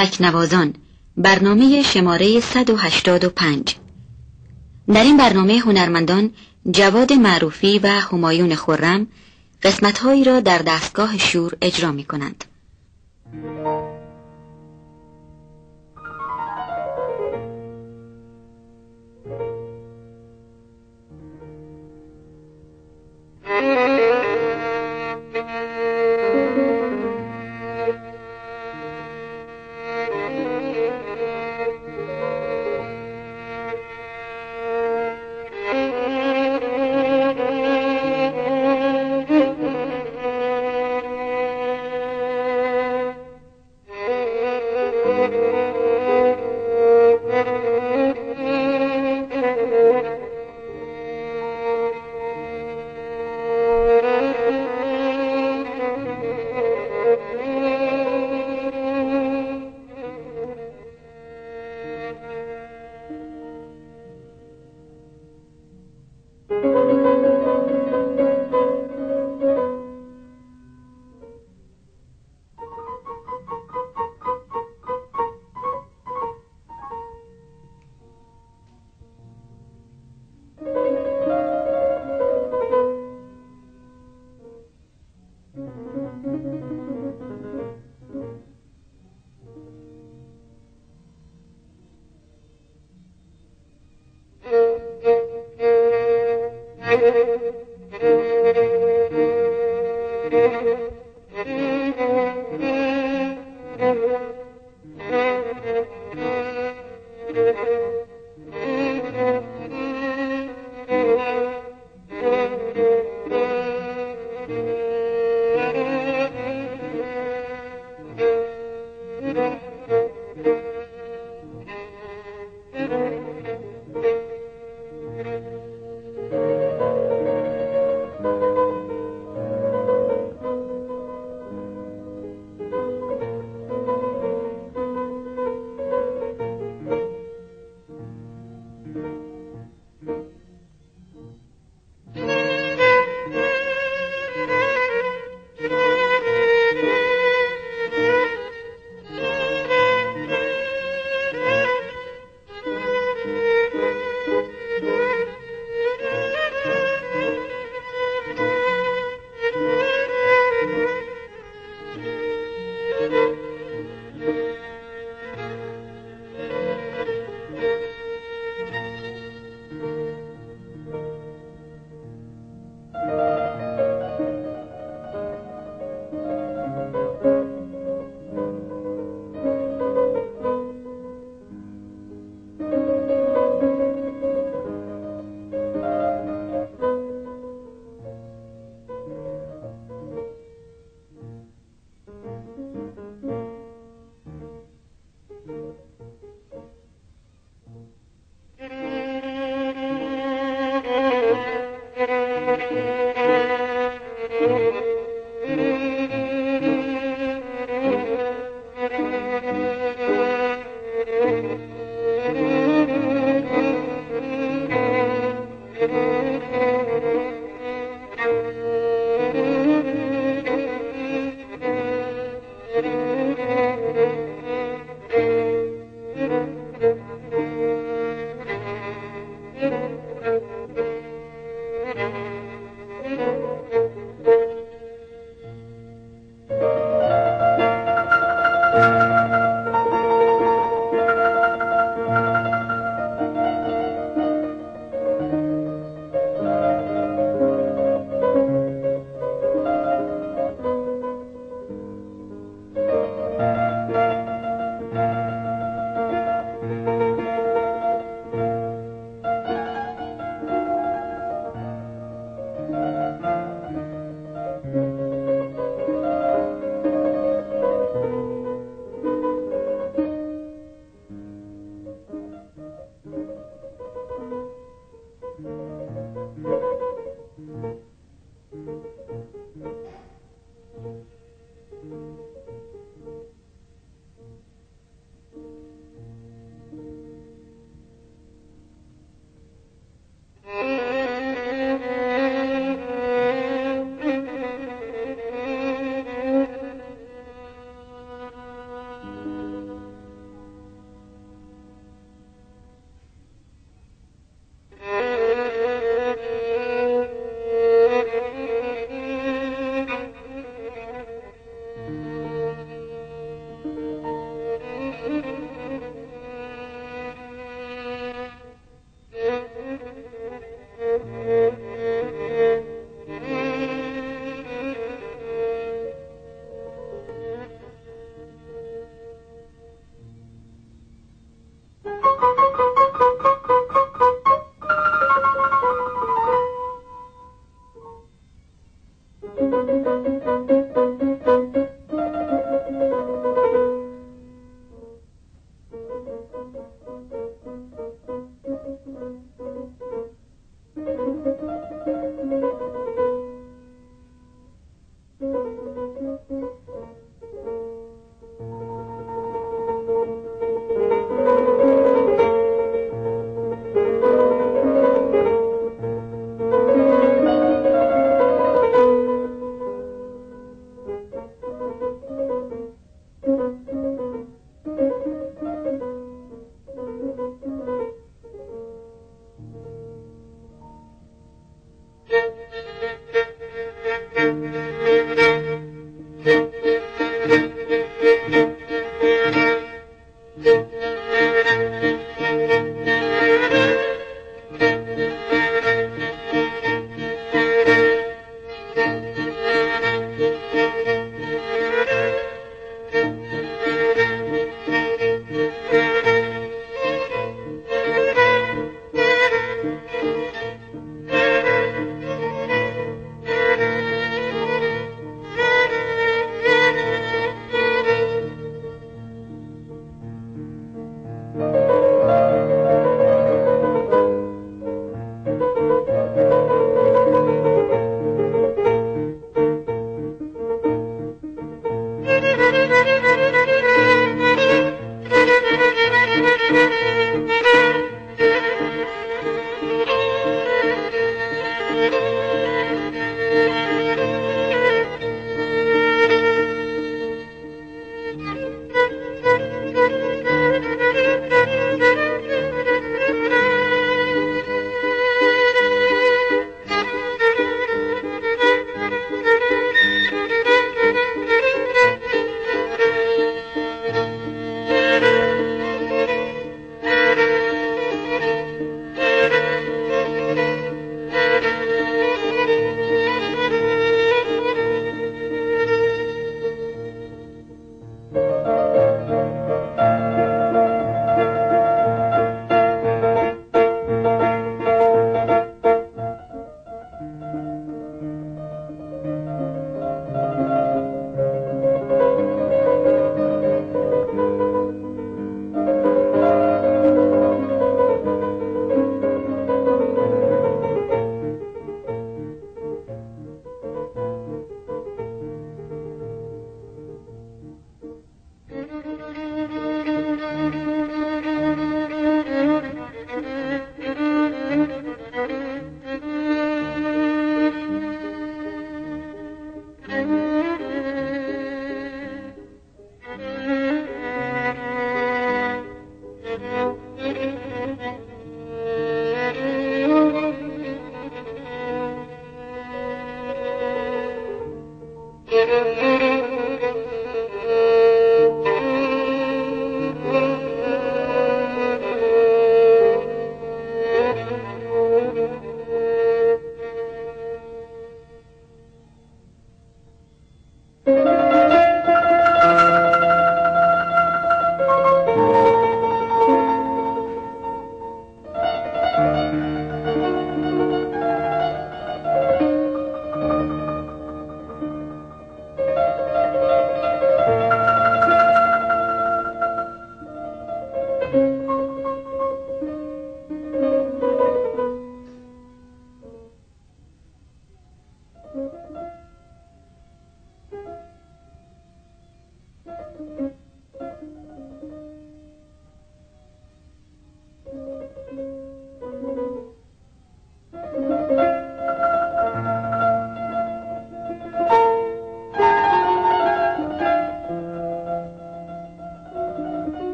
تکنوازان برنامه شماره 185 در این برنامه هنرمندان جواد معروفی و همایون خرم قسمتهایی را در دستگاه شور اجرا می کنند.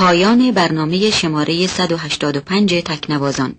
پایان برنامه شماره 185 تکنوازان.